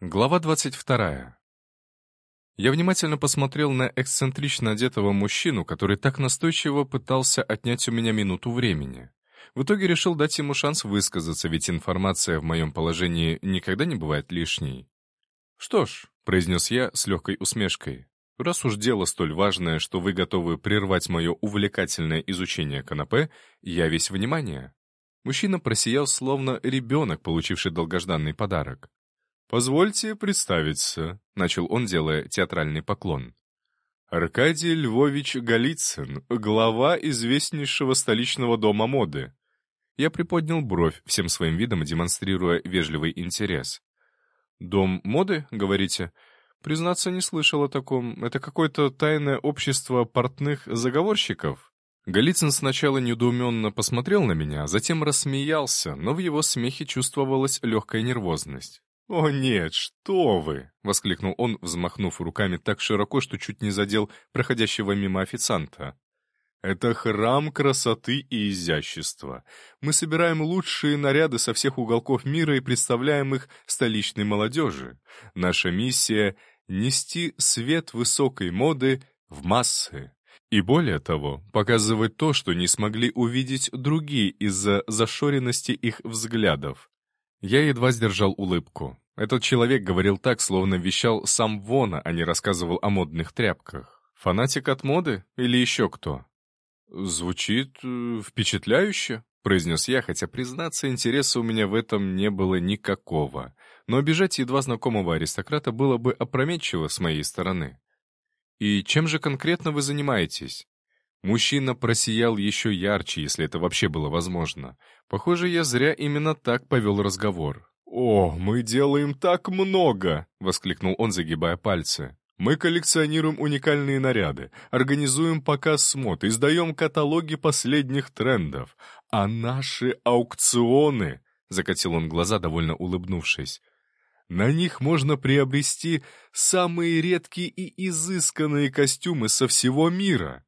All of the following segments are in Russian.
Глава 22. Я внимательно посмотрел на эксцентрично одетого мужчину, который так настойчиво пытался отнять у меня минуту времени. В итоге решил дать ему шанс высказаться, ведь информация в моем положении никогда не бывает лишней. «Что ж», — произнес я с легкой усмешкой, «раз уж дело столь важное, что вы готовы прервать мое увлекательное изучение канапе, я весь внимание». Мужчина просиял, словно ребенок, получивший долгожданный подарок. «Позвольте представиться», — начал он, делая театральный поклон. «Аркадий Львович Голицын, глава известнейшего столичного дома моды». Я приподнял бровь, всем своим видом демонстрируя вежливый интерес. «Дом моды, говорите?» «Признаться, не слышал о таком. Это какое-то тайное общество портных заговорщиков?» Голицын сначала недоуменно посмотрел на меня, затем рассмеялся, но в его смехе чувствовалась легкая нервозность. «О нет, что вы!» — воскликнул он, взмахнув руками так широко, что чуть не задел проходящего мимо официанта. «Это храм красоты и изящества. Мы собираем лучшие наряды со всех уголков мира и представляем их столичной молодежи. Наша миссия — нести свет высокой моды в массы. И более того, показывать то, что не смогли увидеть другие из-за зашоренности их взглядов. Я едва сдержал улыбку. Этот человек говорил так, словно вещал сам Вона, а не рассказывал о модных тряпках. Фанатик от моды или еще кто? «Звучит э, впечатляюще», — произнес я, хотя, признаться, интереса у меня в этом не было никакого. Но обижать едва знакомого аристократа было бы опрометчиво с моей стороны. «И чем же конкретно вы занимаетесь?» Мужчина просиял еще ярче, если это вообще было возможно. Похоже, я зря именно так повел разговор. «О, мы делаем так много!» — воскликнул он, загибая пальцы. «Мы коллекционируем уникальные наряды, организуем показ мод, издаем каталоги последних трендов. А наши аукционы...» — закатил он глаза, довольно улыбнувшись. «На них можно приобрести самые редкие и изысканные костюмы со всего мира».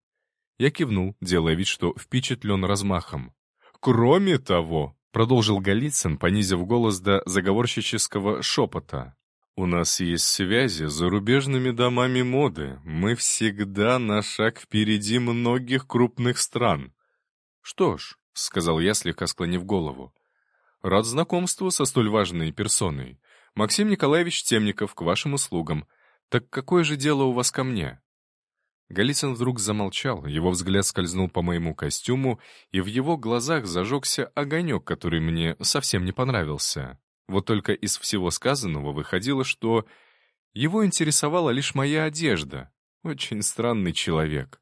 Я кивнул, делая вид, что впечатлен размахом. «Кроме того», — продолжил Голицын, понизив голос до заговорщического шепота, «у нас есть связи с зарубежными домами моды. Мы всегда на шаг впереди многих крупных стран». «Что ж», — сказал я, слегка склонив голову, «рад знакомству со столь важной персоной. Максим Николаевич Темников, к вашим услугам. Так какое же дело у вас ко мне?» Голицын вдруг замолчал, его взгляд скользнул по моему костюму, и в его глазах зажегся огонек, который мне совсем не понравился. Вот только из всего сказанного выходило, что его интересовала лишь моя одежда. Очень странный человек.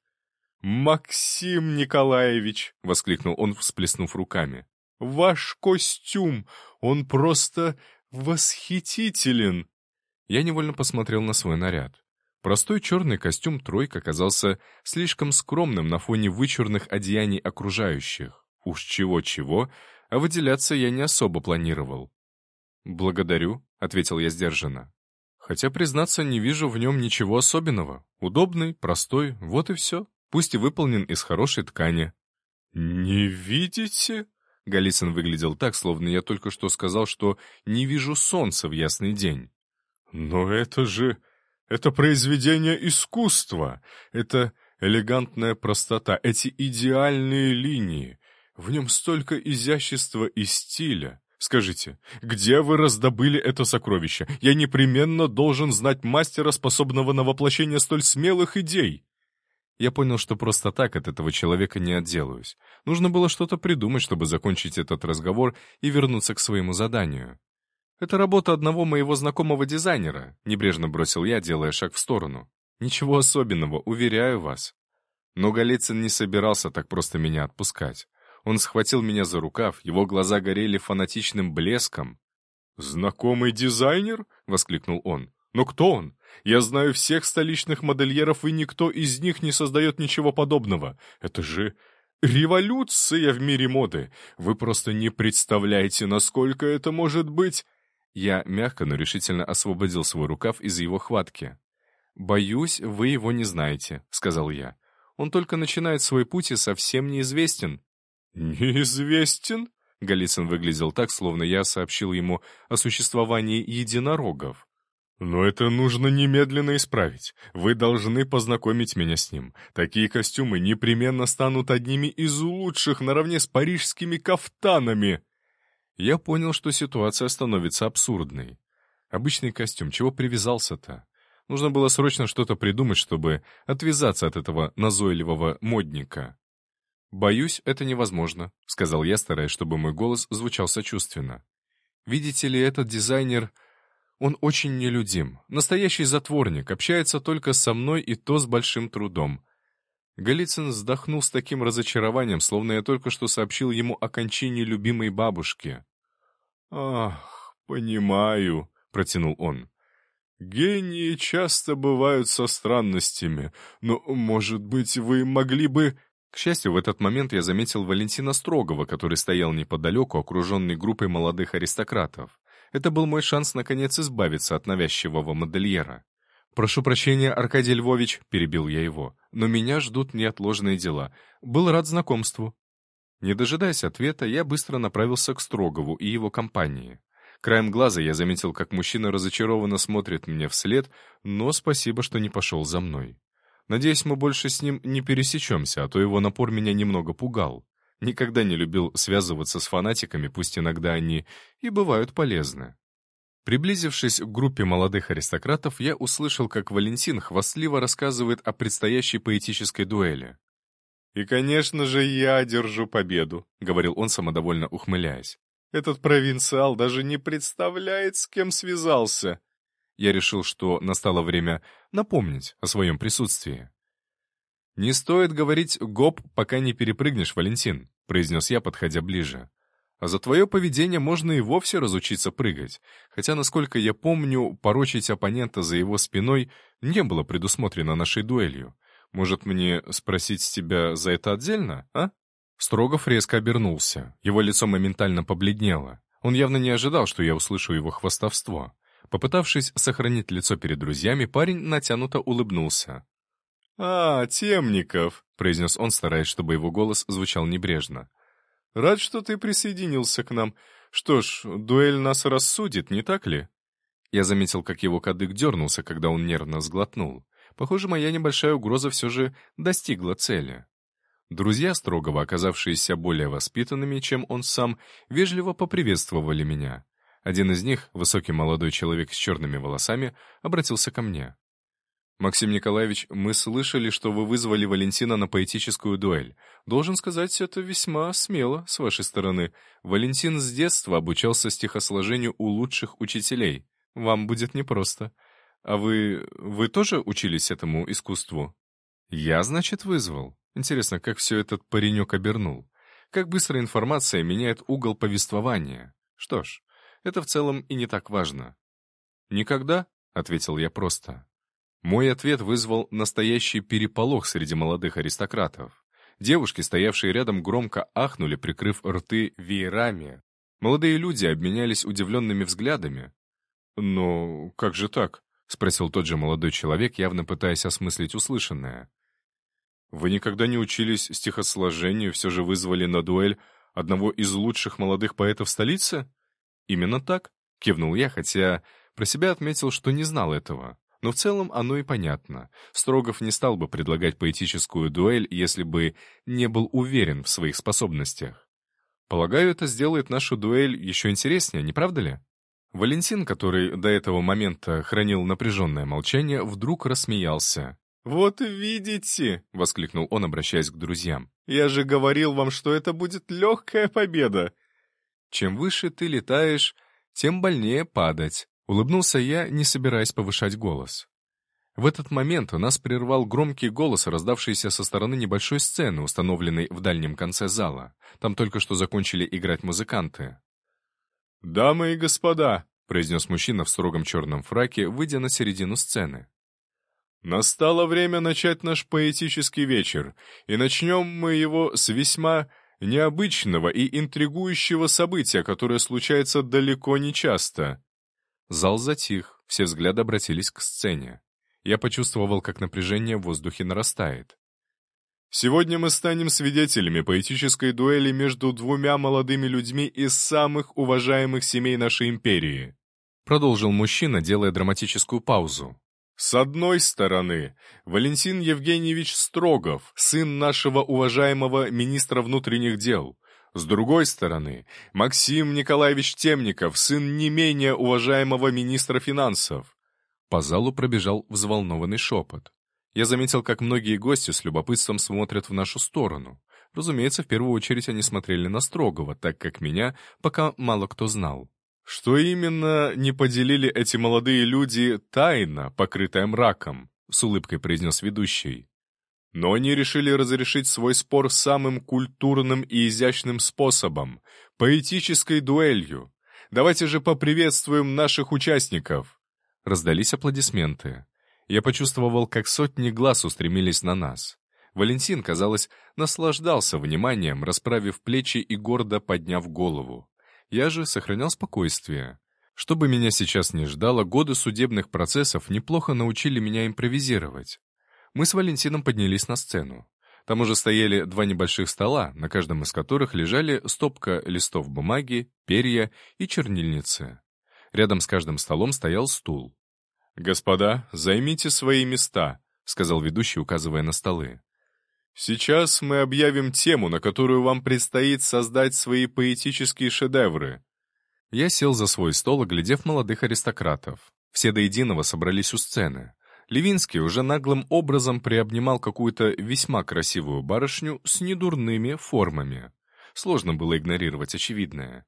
«Максим Николаевич!» — воскликнул он, всплеснув руками. «Ваш костюм! Он просто восхитителен!» Я невольно посмотрел на свой наряд. Простой черный костюм «тройка» казался слишком скромным на фоне вычурных одеяний окружающих. Уж чего-чего, а выделяться я не особо планировал. «Благодарю», — ответил я сдержанно. «Хотя, признаться, не вижу в нем ничего особенного. Удобный, простой, вот и все. Пусть и выполнен из хорошей ткани». «Не видите?» Голицын выглядел так, словно я только что сказал, что не вижу солнца в ясный день. «Но это же это произведение искусства. Это элегантная простота, эти идеальные линии. В нем столько изящества и стиля. Скажите, где вы раздобыли это сокровище? Я непременно должен знать мастера, способного на воплощение столь смелых идей. Я понял, что просто так от этого человека не отделаюсь. Нужно было что-то придумать, чтобы закончить этот разговор и вернуться к своему заданию. «Это работа одного моего знакомого дизайнера», — небрежно бросил я, делая шаг в сторону. «Ничего особенного, уверяю вас». Но Голицын не собирался так просто меня отпускать. Он схватил меня за рукав, его глаза горели фанатичным блеском. «Знакомый дизайнер?» — воскликнул он. «Но кто он? Я знаю всех столичных модельеров, и никто из них не создает ничего подобного. Это же революция в мире моды. Вы просто не представляете, насколько это может быть...» Я мягко, но решительно освободил свой рукав из его хватки. «Боюсь, вы его не знаете», — сказал я. «Он только начинает свой путь и совсем неизвестен». «Неизвестен?» Голицын выглядел так, словно я сообщил ему о существовании единорогов. «Но это нужно немедленно исправить. Вы должны познакомить меня с ним. Такие костюмы непременно станут одними из лучших наравне с парижскими кафтанами!» Я понял, что ситуация становится абсурдной. Обычный костюм, чего привязался-то? Нужно было срочно что-то придумать, чтобы отвязаться от этого назойливого модника. «Боюсь, это невозможно», — сказал я, стараясь, чтобы мой голос звучал сочувственно. «Видите ли, этот дизайнер...» Он очень нелюдим, настоящий затворник, общается только со мной и то с большим трудом. Голицын вздохнул с таким разочарованием, словно я только что сообщил ему о кончине любимой бабушки. «Ах, понимаю», — протянул он. «Гении часто бывают со странностями, но, может быть, вы могли бы...» К счастью, в этот момент я заметил Валентина Строгова, который стоял неподалеку, окруженный группой молодых аристократов. Это был мой шанс наконец избавиться от навязчивого модельера. «Прошу прощения, Аркадий Львович», — перебил я его, «но меня ждут неотложные дела. Был рад знакомству». Не дожидаясь ответа, я быстро направился к Строгову и его компании. Краем глаза я заметил, как мужчина разочарованно смотрит мне вслед, но спасибо, что не пошел за мной. Надеюсь, мы больше с ним не пересечемся, а то его напор меня немного пугал. Никогда не любил связываться с фанатиками, пусть иногда они и бывают полезны. Приблизившись к группе молодых аристократов, я услышал, как Валентин хвастливо рассказывает о предстоящей поэтической дуэли. «И, конечно же, я держу победу», — говорил он, самодовольно ухмыляясь. «Этот провинциал даже не представляет, с кем связался». Я решил, что настало время напомнить о своем присутствии. «Не стоит говорить «гоп», пока не перепрыгнешь, Валентин», — произнес я, подходя ближе. «А за твое поведение можно и вовсе разучиться прыгать, хотя, насколько я помню, порочить оппонента за его спиной не было предусмотрено нашей дуэлью. Может, мне спросить тебя за это отдельно, а?» Строгов резко обернулся. Его лицо моментально побледнело. Он явно не ожидал, что я услышу его хвастовство. Попытавшись сохранить лицо перед друзьями, парень натянуто улыбнулся. «А, Темников», — произнес он, стараясь, чтобы его голос звучал небрежно. «Рад, что ты присоединился к нам. Что ж, дуэль нас рассудит, не так ли?» Я заметил, как его кадык дернулся, когда он нервно сглотнул. Похоже, моя небольшая угроза все же достигла цели. Друзья Строгова, оказавшиеся более воспитанными, чем он сам, вежливо поприветствовали меня. Один из них, высокий молодой человек с черными волосами, обратился ко мне. «Максим Николаевич, мы слышали, что вы вызвали Валентина на поэтическую дуэль. Должен сказать, это весьма смело с вашей стороны. Валентин с детства обучался стихосложению у лучших учителей. Вам будет непросто. А вы... вы тоже учились этому искусству?» «Я, значит, вызвал. Интересно, как все этот паренек обернул. Как быстро информация меняет угол повествования. Что ж, это в целом и не так важно». «Никогда?» — ответил я просто. Мой ответ вызвал настоящий переполох среди молодых аристократов. Девушки, стоявшие рядом, громко ахнули, прикрыв рты веерами. Молодые люди обменялись удивленными взглядами. «Но как же так?» — спросил тот же молодой человек, явно пытаясь осмыслить услышанное. «Вы никогда не учились стихосложению, все же вызвали на дуэль одного из лучших молодых поэтов столицы?» «Именно так», — кивнул я, хотя про себя отметил, что не знал этого. Но в целом оно и понятно. Строгов не стал бы предлагать поэтическую дуэль, если бы не был уверен в своих способностях. Полагаю, это сделает нашу дуэль еще интереснее, не правда ли? Валентин, который до этого момента хранил напряженное молчание, вдруг рассмеялся. «Вот видите!» — воскликнул он, обращаясь к друзьям. «Я же говорил вам, что это будет легкая победа!» «Чем выше ты летаешь, тем больнее падать», Улыбнулся я, не собираясь повышать голос. В этот момент нас прервал громкий голос, раздавшийся со стороны небольшой сцены, установленной в дальнем конце зала. Там только что закончили играть музыканты. «Дамы и господа», — произнес мужчина в строгом черном фраке, выйдя на середину сцены. «Настало время начать наш поэтический вечер, и начнем мы его с весьма необычного и интригующего события, которое случается далеко не часто. Зал затих, все взгляды обратились к сцене. Я почувствовал, как напряжение в воздухе нарастает. Сегодня мы станем свидетелями поэтической дуэли между двумя молодыми людьми из самых уважаемых семей нашей империи. продолжил мужчина, делая драматическую паузу. С одной стороны, Валентин Евгеньевич Строгов, сын нашего уважаемого министра внутренних дел. С другой стороны, Максим Николаевич Темников, сын не менее уважаемого министра финансов. По залу пробежал взволнованный шепот. Я заметил, как многие гости с любопытством смотрят в нашу сторону. Разумеется, в первую очередь они смотрели на Строгова, так как меня пока мало кто знал. Что именно не поделили эти молодые люди тайна, покрытая мраком, с улыбкой произнес ведущий. Но они решили разрешить свой спор самым культурным и изящным способом — поэтической дуэлью. Давайте же поприветствуем наших участников. Раздались аплодисменты. Я почувствовал, как сотни глаз устремились на нас. Валентин, казалось, наслаждался вниманием, расправив плечи и гордо подняв голову. Я же сохранял спокойствие. Что бы меня сейчас не ждало, годы судебных процессов неплохо научили меня импровизировать. Мы с Валентином поднялись на сцену. Там уже стояли два небольших стола, на каждом из которых лежали стопка листов бумаги, перья и чернильницы. Рядом с каждым столом стоял стул. «Господа, займите свои места», — сказал ведущий, указывая на столы. Сейчас мы объявим тему, на которую вам предстоит создать свои поэтические шедевры. Я сел за свой стол, оглядев молодых аристократов. Все до единого собрались у сцены. Левинский уже наглым образом приобнимал какую-то весьма красивую барышню с недурными формами. Сложно было игнорировать очевидное.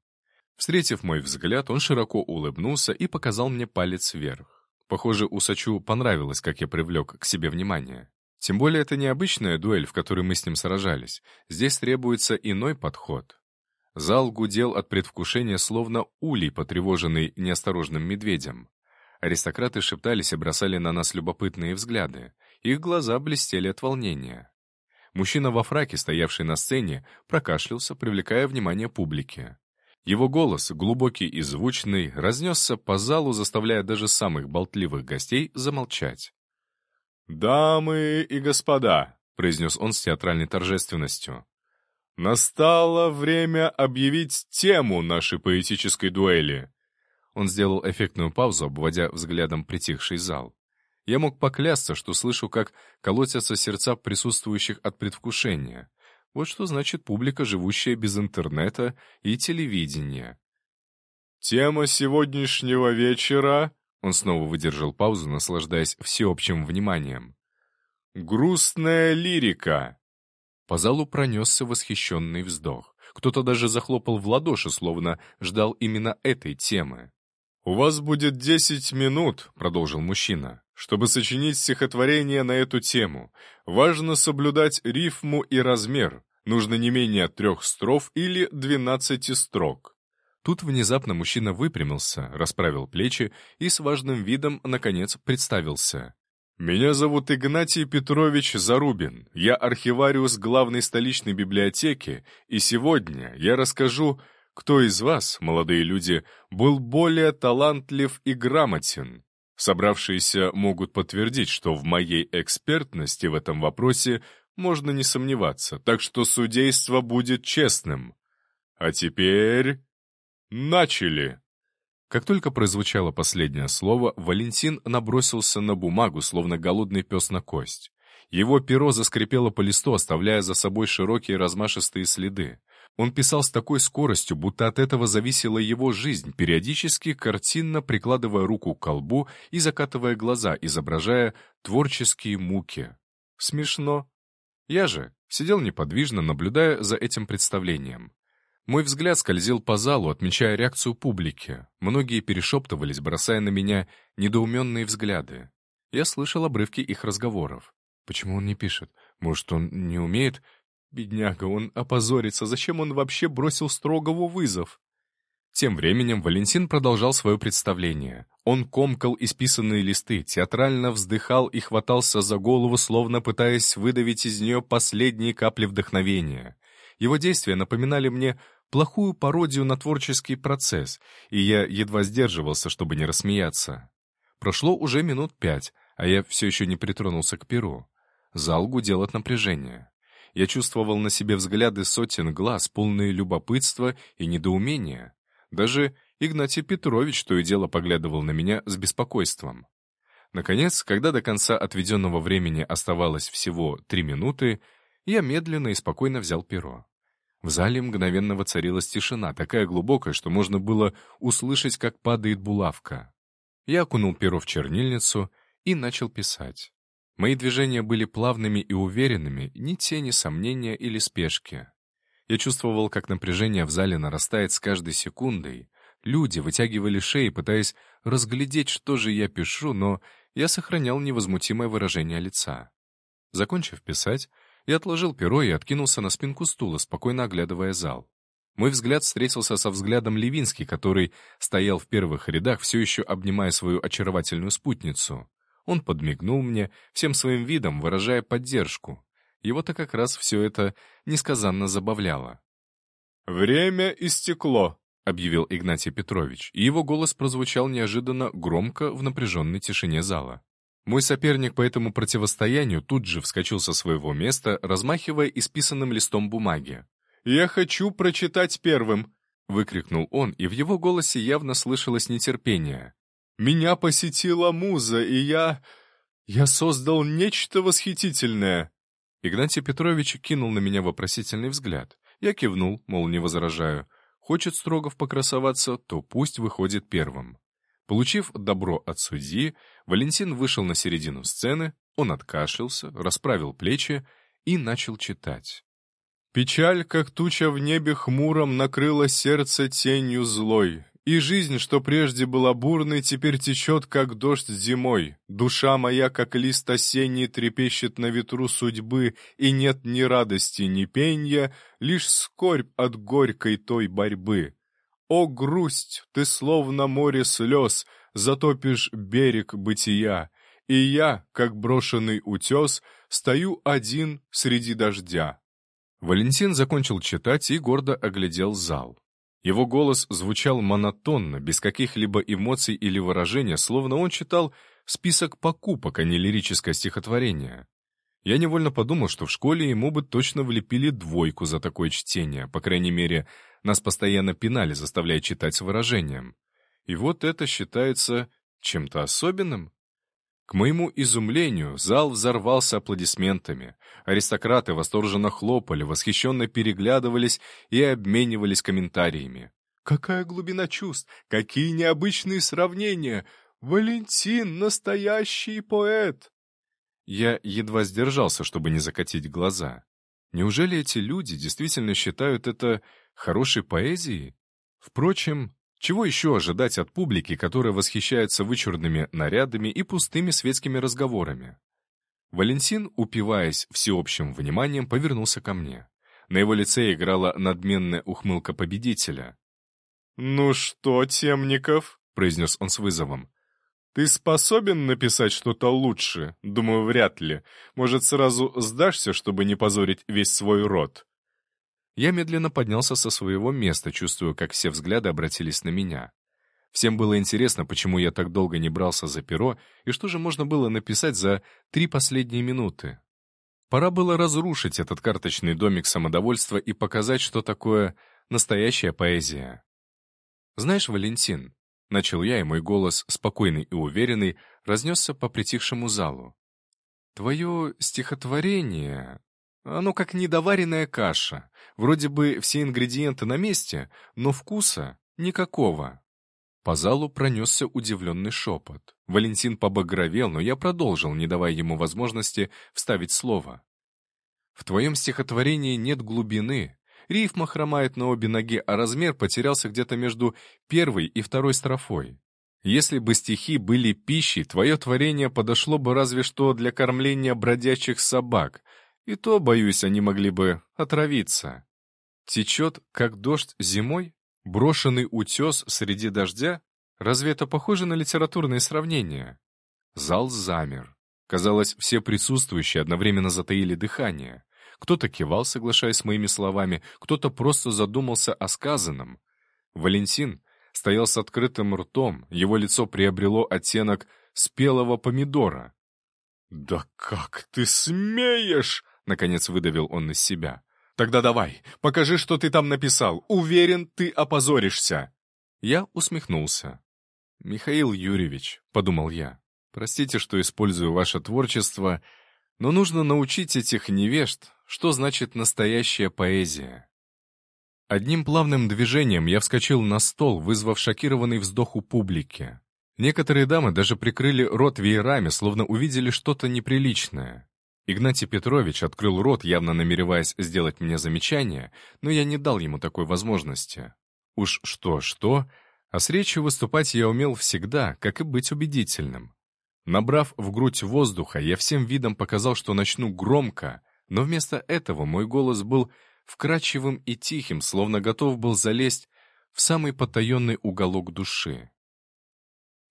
Встретив мой взгляд, он широко улыбнулся и показал мне палец вверх. Похоже, Усачу понравилось, как я привлек к себе внимание. Тем более это необычная дуэль, в которой мы с ним сражались. Здесь требуется иной подход. Зал гудел от предвкушения, словно улей, потревоженный неосторожным медведем. Аристократы шептались и бросали на нас любопытные взгляды. Их глаза блестели от волнения. Мужчина во фраке, стоявший на сцене, прокашлялся, привлекая внимание публики. Его голос, глубокий и звучный, разнесся по залу, заставляя даже самых болтливых гостей замолчать. «Дамы и господа», — произнес он с театральной торжественностью, «настало время объявить тему нашей поэтической дуэли». Он сделал эффектную паузу, обводя взглядом притихший зал. Я мог поклясться, что слышу, как колотятся сердца присутствующих от предвкушения. Вот что значит публика, живущая без интернета и телевидения. «Тема сегодняшнего вечера он снова выдержал паузу, наслаждаясь всеобщим вниманием. «Грустная лирика!» По залу пронесся восхищенный вздох. Кто-то даже захлопал в ладоши, словно ждал именно этой темы. «У вас будет десять минут», — продолжил мужчина, «чтобы сочинить стихотворение на эту тему. Важно соблюдать рифму и размер. Нужно не менее трех строф или двенадцати строк. Тут внезапно мужчина выпрямился, расправил плечи и с важным видом, наконец, представился. «Меня зовут Игнатий Петрович Зарубин. Я архивариус главной столичной библиотеки, и сегодня я расскажу, кто из вас, молодые люди, был более талантлив и грамотен. Собравшиеся могут подтвердить, что в моей экспертности в этом вопросе можно не сомневаться, так что судейство будет честным. А теперь... «Начали!» Как только прозвучало последнее слово, Валентин набросился на бумагу, словно голодный пес на кость. Его перо заскрипело по листу, оставляя за собой широкие размашистые следы. Он писал с такой скоростью, будто от этого зависела его жизнь, периодически картинно прикладывая руку к колбу и закатывая глаза, изображая творческие муки. Смешно. Я же сидел неподвижно, наблюдая за этим представлением. Мой взгляд скользил по залу, отмечая реакцию публики. Многие перешептывались, бросая на меня недоуменные взгляды. Я слышал обрывки их разговоров. Почему он не пишет? Может, он не умеет? Бедняга, он опозорится. Зачем он вообще бросил Строгову вызов? Тем временем Валентин продолжал свое представление. Он комкал исписанные листы, театрально вздыхал и хватался за голову, словно пытаясь выдавить из нее последние капли вдохновения. Его действия напоминали мне плохую пародию на творческий процесс, и я едва сдерживался, чтобы не рассмеяться. Прошло уже минут пять, а я все еще не притронулся к перу. Зал гудел от напряжения. Я чувствовал на себе взгляды сотен глаз, полные любопытства и недоумения. Даже Игнатий Петрович то и дело поглядывал на меня с беспокойством. Наконец, когда до конца отведенного времени оставалось всего три минуты, я медленно и спокойно взял перо. В зале мгновенно воцарилась тишина, такая глубокая, что можно было услышать, как падает булавка. Я окунул перо в чернильницу и начал писать. Мои движения были плавными и уверенными, ни тени сомнения или спешки. Я чувствовал, как напряжение в зале нарастает с каждой секундой. Люди вытягивали шеи, пытаясь разглядеть, что же я пишу, но я сохранял невозмутимое выражение лица. Закончив писать, я отложил перо и откинулся на спинку стула, спокойно оглядывая зал. Мой взгляд встретился со взглядом Левинский, который стоял в первых рядах, все еще обнимая свою очаровательную спутницу. Он подмигнул мне, всем своим видом выражая поддержку. Его-то как раз все это несказанно забавляло. «Время истекло», — объявил Игнатий Петрович, и его голос прозвучал неожиданно громко в напряженной тишине зала. Мой соперник по этому противостоянию тут же вскочил со своего места, размахивая исписанным листом бумаги. «Я хочу прочитать первым!» — выкрикнул он, и в его голосе явно слышалось нетерпение. «Меня посетила муза, и я... я создал нечто восхитительное!» Игнатий Петрович кинул на меня вопросительный взгляд. Я кивнул, мол, не возражаю. Хочет Строгов покрасоваться, то пусть выходит первым. Получив добро от судьи, Валентин вышел на середину сцены, он откашлялся, расправил плечи и начал читать. «Печаль, как туча в небе хмуром, накрыла сердце тенью злой. И жизнь, что прежде была бурной, теперь течет, как дождь зимой. Душа моя, как лист осенний, трепещет на ветру судьбы, и нет ни радости, ни пенья, лишь скорбь от горькой той борьбы. О, грусть, ты словно море слез, затопишь берег бытия, и я, как брошенный утес, стою один среди дождя. Валентин закончил читать и гордо оглядел зал. Его голос звучал монотонно, без каких-либо эмоций или выражения, словно он читал список покупок, а не лирическое стихотворение. Я невольно подумал, что в школе ему бы точно влепили двойку за такое чтение, по крайней мере, нас постоянно пинали, заставляя читать с выражением. И вот это считается чем-то особенным? К моему изумлению, зал взорвался аплодисментами. Аристократы восторженно хлопали, восхищенно переглядывались и обменивались комментариями. «Какая глубина чувств! Какие необычные сравнения! Валентин — настоящий поэт!» Я едва сдержался, чтобы не закатить глаза. Неужели эти люди действительно считают это хорошей поэзией? Впрочем, чего еще ожидать от публики, которая восхищается вычурными нарядами и пустыми светскими разговорами? Валентин, упиваясь всеобщим вниманием, повернулся ко мне. На его лице играла надменная ухмылка победителя. «Ну что, Темников?» — произнес он с вызовом. «Ты способен написать что-то лучше? Думаю, вряд ли. Может, сразу сдашься, чтобы не позорить весь свой род?» Я медленно поднялся со своего места, чувствуя, как все взгляды обратились на меня. Всем было интересно, почему я так долго не брался за перо, и что же можно было написать за три последние минуты. Пора было разрушить этот карточный домик самодовольства и показать, что такое настоящая поэзия. «Знаешь, Валентин, Начал я, и мой голос, спокойный и уверенный, разнесся по притихшему залу. «Твое стихотворение, оно как недоваренная каша. Вроде бы все ингредиенты на месте, но вкуса никакого». По залу пронесся удивленный шепот. Валентин побагровел, но я продолжил, не давая ему возможности вставить слово. «В твоем стихотворении нет глубины, Рифма хромает на обе ноги, а размер потерялся где-то между первой и второй строфой. Если бы стихи были пищей, твое творение подошло бы разве что для кормления бродячих собак, и то, боюсь, они могли бы отравиться. Течет, как дождь зимой? Брошенный утес среди дождя? Разве это похоже на литературное сравнение? Зал замер. Казалось, все присутствующие одновременно затаили дыхание. Кто-то кивал, соглашаясь с моими словами, кто-то просто задумался о сказанном. Валентин стоял с открытым ртом, его лицо приобрело оттенок спелого помидора. «Да как ты смеешь!» — наконец выдавил он из себя. «Тогда давай, покажи, что ты там написал. Уверен, ты опозоришься». Я усмехнулся. «Михаил Юрьевич», — подумал я, — «простите, что использую ваше творчество, но нужно научить этих невежд, что значит настоящая поэзия». Одним плавным движением я вскочил на стол, вызвав шокированный вздох у публики. Некоторые дамы даже прикрыли рот веерами, словно увидели что-то неприличное. Игнатий Петрович открыл рот, явно намереваясь сделать мне замечание, но я не дал ему такой возможности. Уж что-что, а с речью выступать я умел всегда, как и быть убедительным. Набрав в грудь воздуха, я всем видом показал, что начну громко, но вместо этого мой голос был вкрадчивым и тихим, словно готов был залезть в самый потаенный уголок души.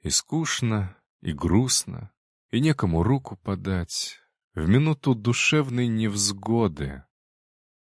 И скучно, и грустно, и некому руку подать. В минуту душевной невзгоды